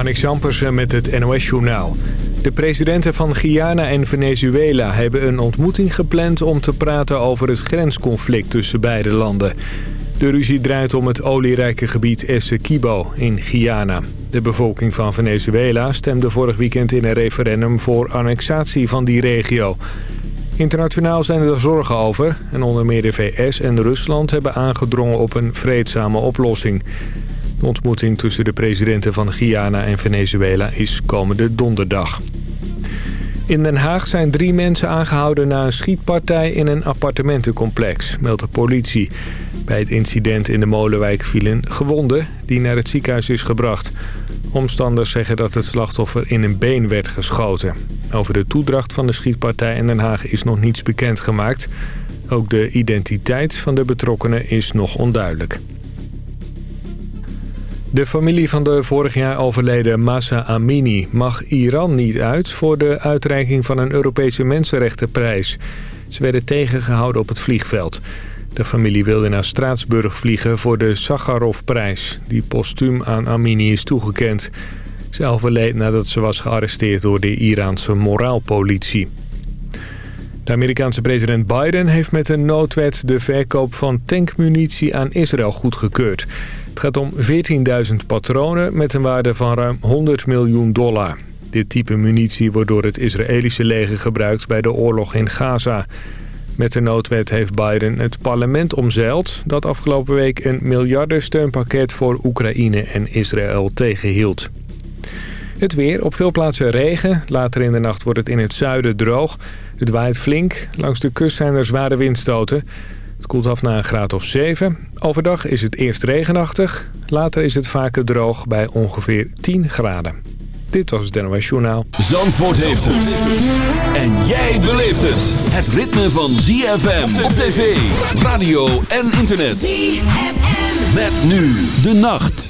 Marnik Zampersen met het NOS-journaal. De presidenten van Guyana en Venezuela hebben een ontmoeting gepland... om te praten over het grensconflict tussen beide landen. De ruzie draait om het olierijke gebied Essequibo in Guyana. De bevolking van Venezuela stemde vorig weekend in een referendum... voor annexatie van die regio. Internationaal zijn er zorgen over... en onder meer de VS en Rusland hebben aangedrongen op een vreedzame oplossing... De ontmoeting tussen de presidenten van Guyana en Venezuela is komende donderdag. In Den Haag zijn drie mensen aangehouden na een schietpartij in een appartementencomplex, meldt de politie. Bij het incident in de Molenwijk vielen een gewonde die naar het ziekenhuis is gebracht. Omstanders zeggen dat het slachtoffer in een been werd geschoten. Over de toedracht van de schietpartij in Den Haag is nog niets bekendgemaakt. Ook de identiteit van de betrokkenen is nog onduidelijk. De familie van de vorig jaar overleden Masa Amini mag Iran niet uit... voor de uitreiking van een Europese Mensenrechtenprijs. Ze werden tegengehouden op het vliegveld. De familie wilde naar Straatsburg vliegen voor de Sakharovprijs... die postuum aan Amini is toegekend. Ze overleed nadat ze was gearresteerd door de Iraanse moraalpolitie. De Amerikaanse president Biden heeft met een noodwet de verkoop van tankmunitie aan Israël goedgekeurd. Het gaat om 14.000 patronen met een waarde van ruim 100 miljoen dollar. Dit type munitie wordt door het Israëlische leger gebruikt bij de oorlog in Gaza. Met de noodwet heeft Biden het parlement omzeild... dat afgelopen week een miljardensteunpakket voor Oekraïne en Israël tegenhield. Het weer, op veel plaatsen regen. Later in de nacht wordt het in het zuiden droog. Het waait flink. Langs de kust zijn er zware windstoten. Het koelt af naar een graad of 7. Overdag is het eerst regenachtig. Later is het vaker droog bij ongeveer 10 graden. Dit was het NOS Journaal. Zandvoort heeft het. En jij beleeft het. Het ritme van ZFM op tv, radio en internet. ZFM. Met nu de nacht.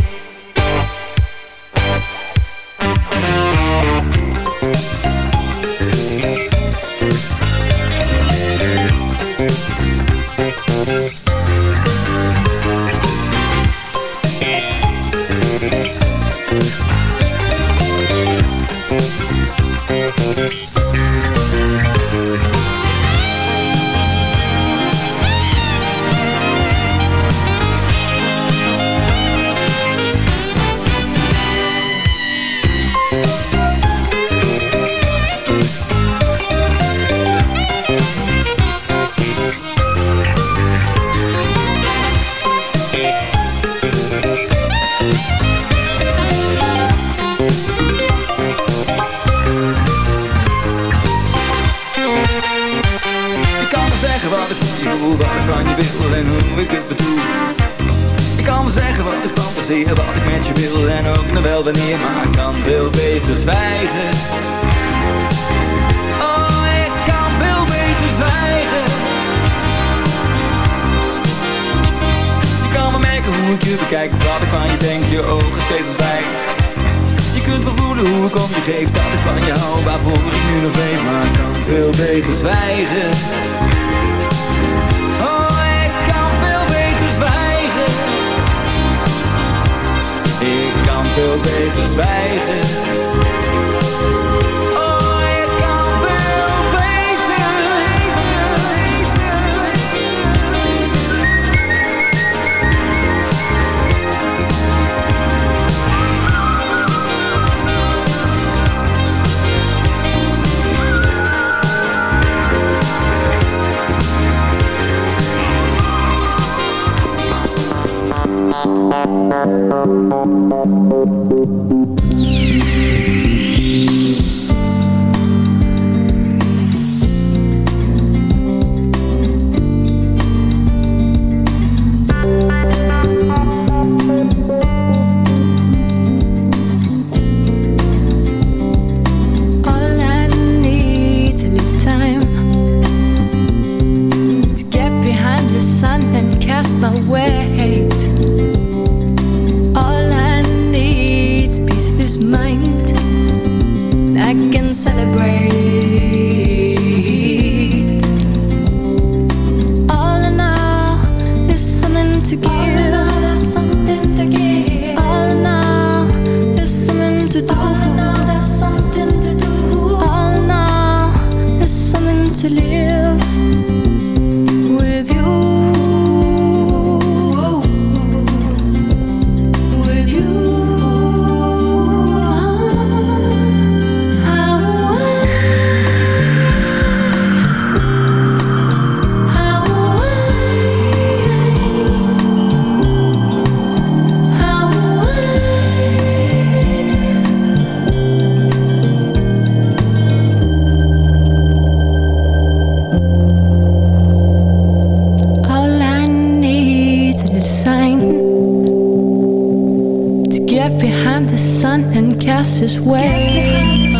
and cast his way.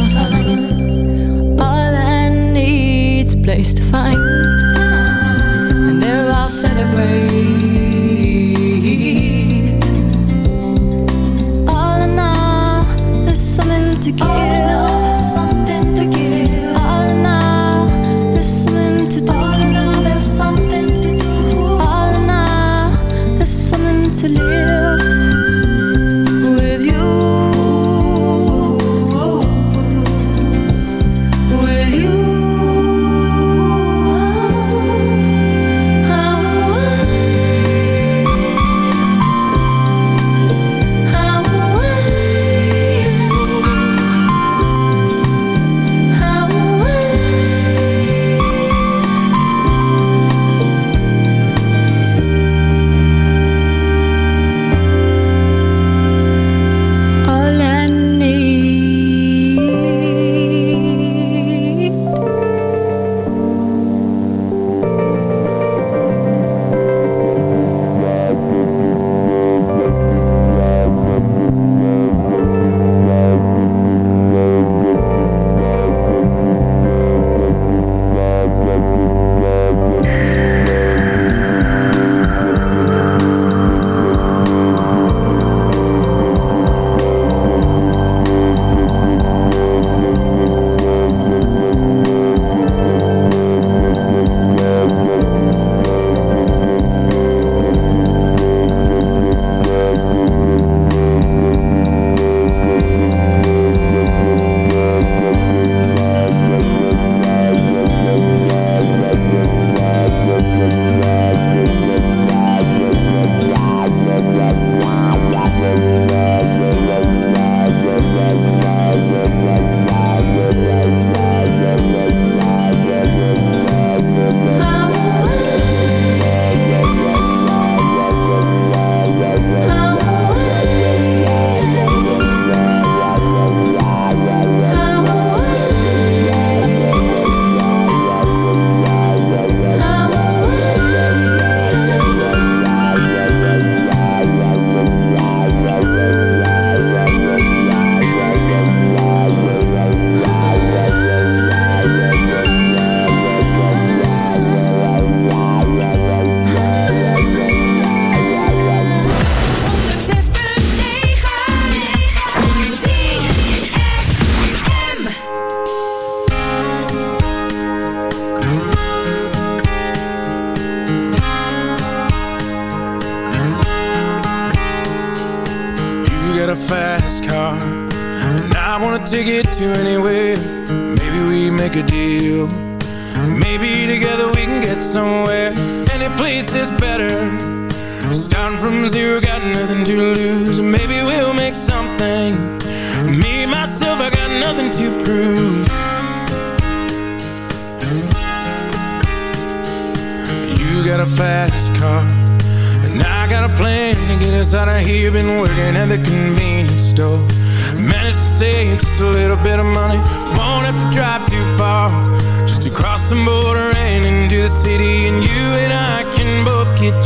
All I need's a place to find, and there I'll celebrate. All in all, there's something to give.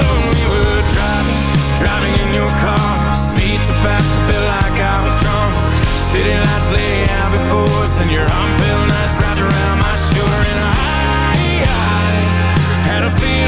I we were driving Driving in your car. Speed so fast I felt like I was drunk. City lights lay out before us And your arm felt nice wrapped around my shoulder. And I, I had a feeling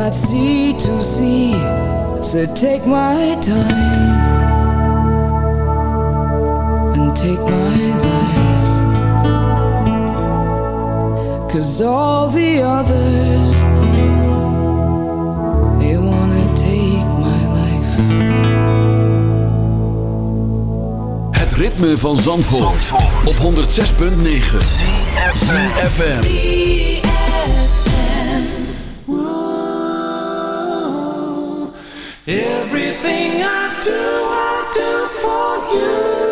you could not see to see. So take my time and take my lies. Cause all the others, they wanna take my life. Het ritme van Zandvoort, op 106.9 ZFM. Everything I do, I do for you.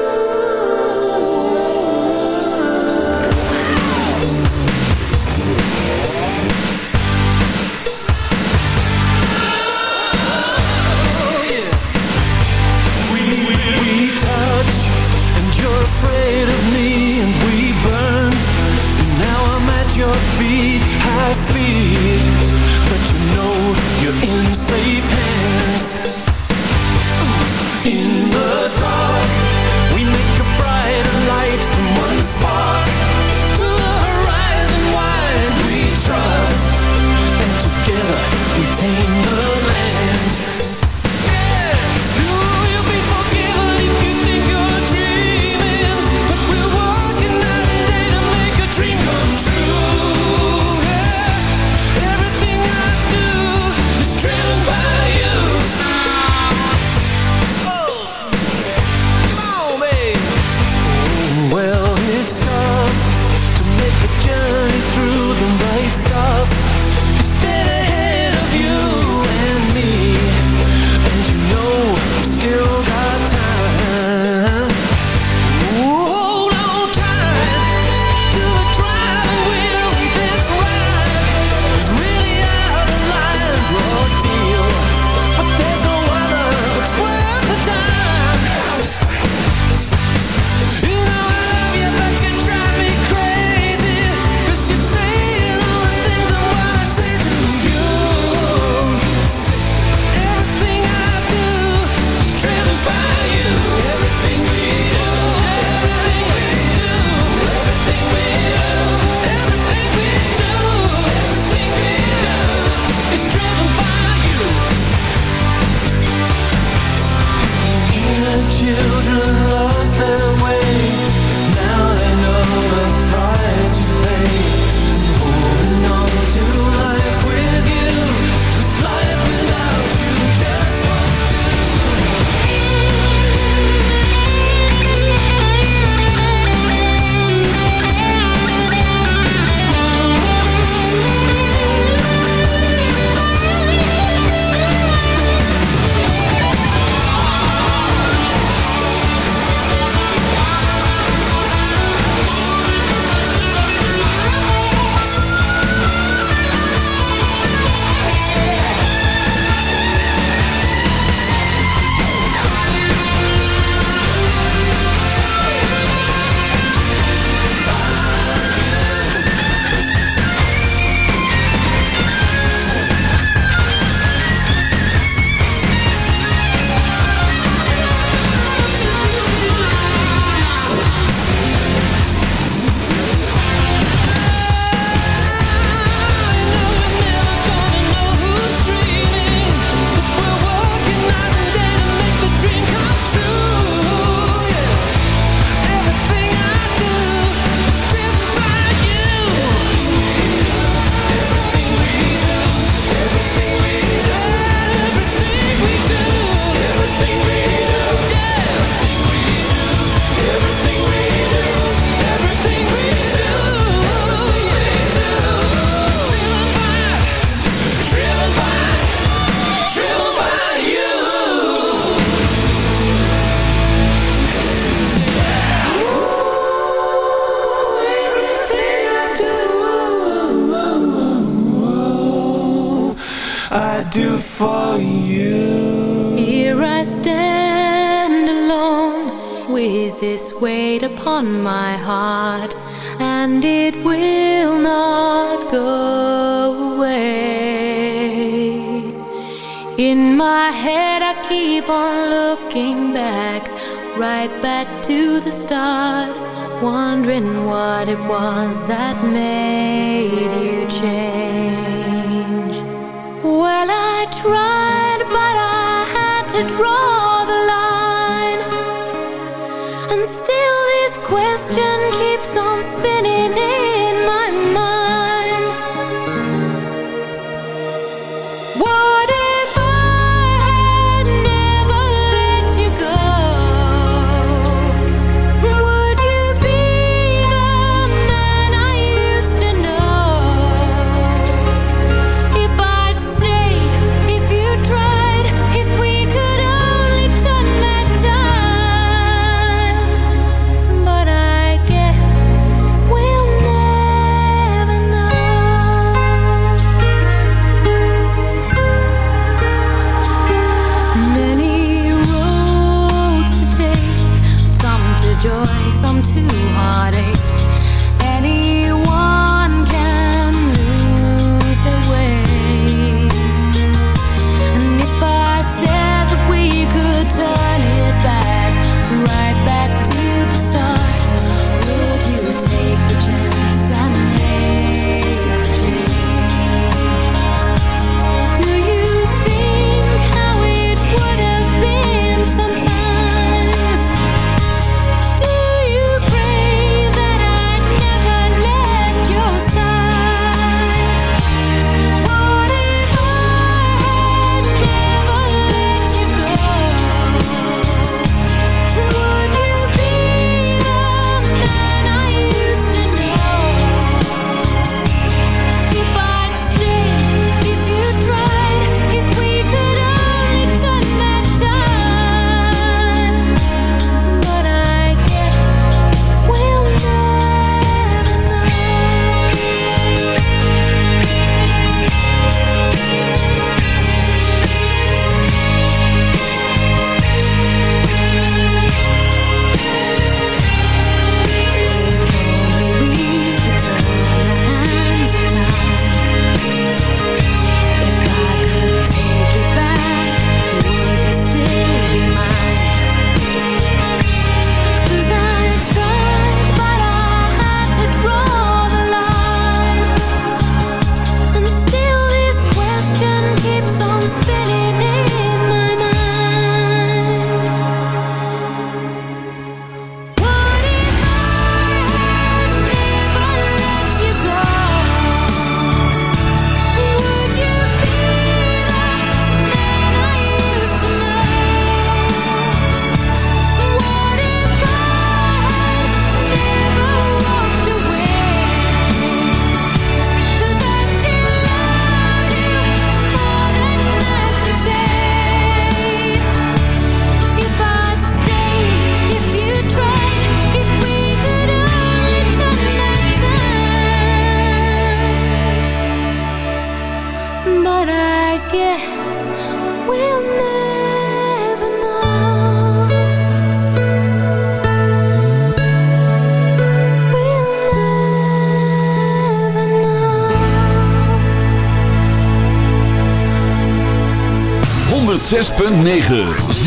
106.9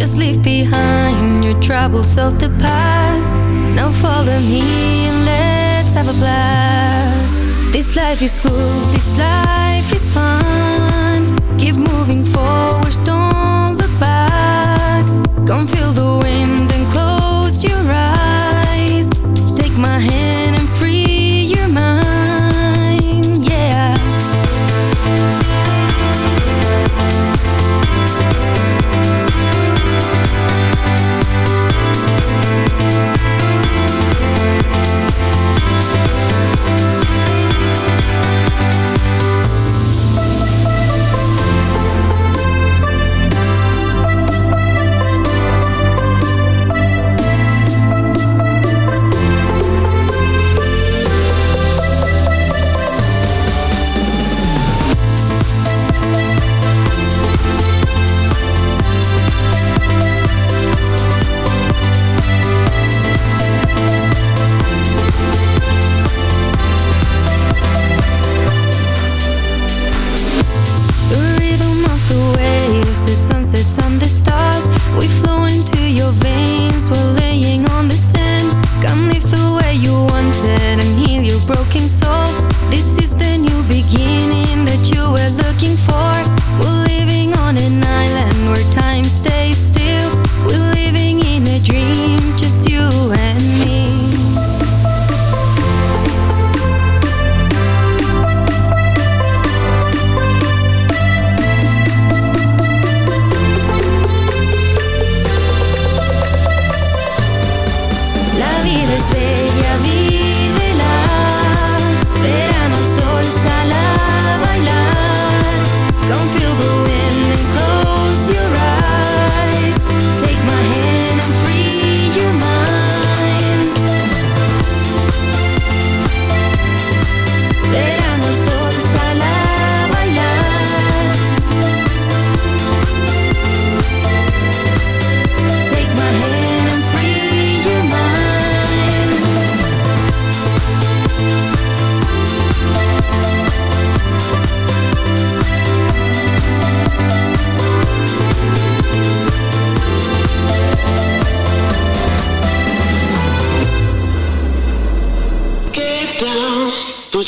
Just leave behind your troubles of the past. Now follow me and let's have a blast. This life is good, this life is fun. Keep moving forward.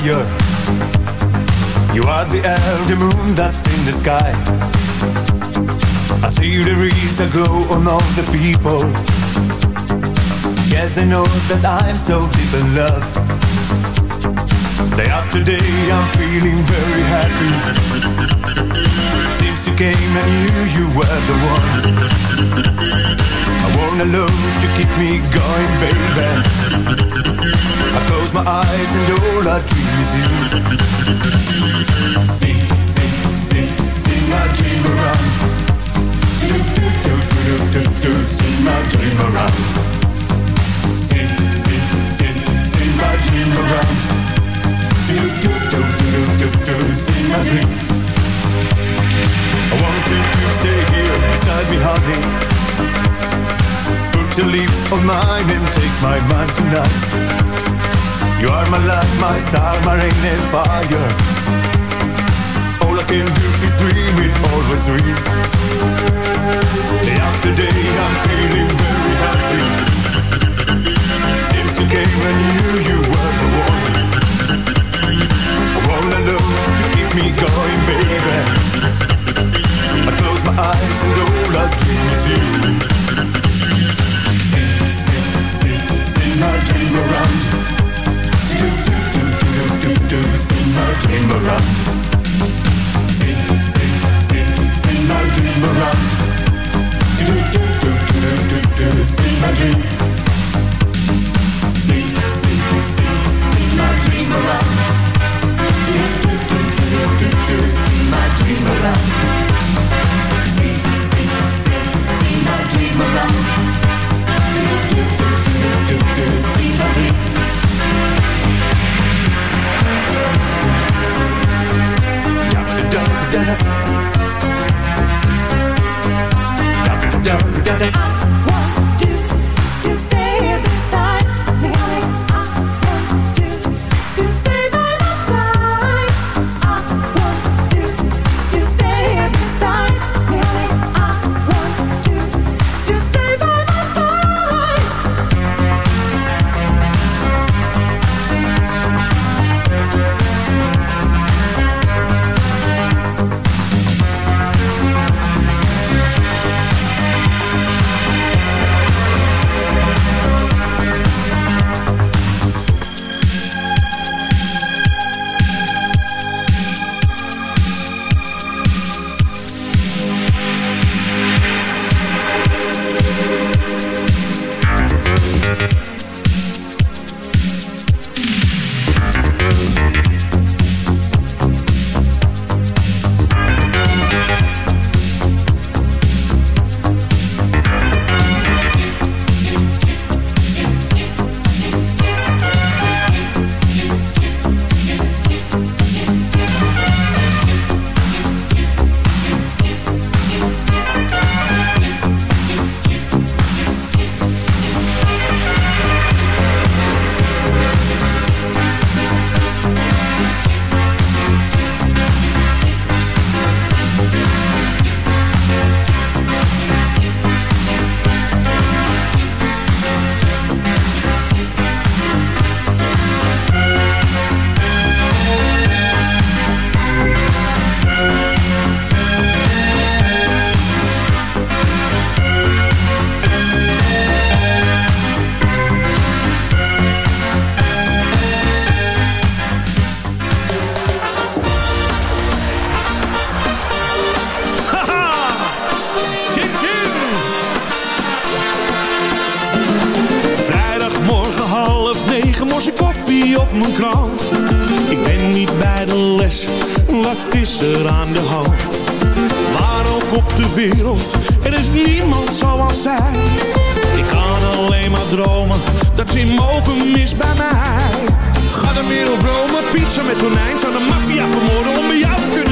fire. Deep in love. Day after day, I'm feeling very happy. Since you came, I knew you were the one. I want a love to keep me going, baby. I close my eyes and all I dream is you. See, see, see, see my dream around. Do, do, do, do, do, do, see my dream around. See lies in the Do do do do do do sing my dream I want you to stay here beside me honey Put your lips on mine and take my mind tonight. You are my light, my star, my rain and fire All I can do is dream and always dream Day after day I'm feeling very happy. Came, I knew you were the one. All alone to keep me going, baby. I close my eyes and all I dream is you. See my dream around. Do do do do do do. See my dream around. See see see see my dream around. Do do do do do do. See my dream. My dream around. Do do do hand? Waar ook op de wereld, er is niemand zoals zij. Ik kan alleen maar dromen, dat ze mogen mis bij mij. Ga de wereld Rome, pizza met tonijn. Zou de maffia vermoorden om bij jou te kunnen